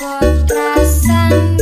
Podcast Sandra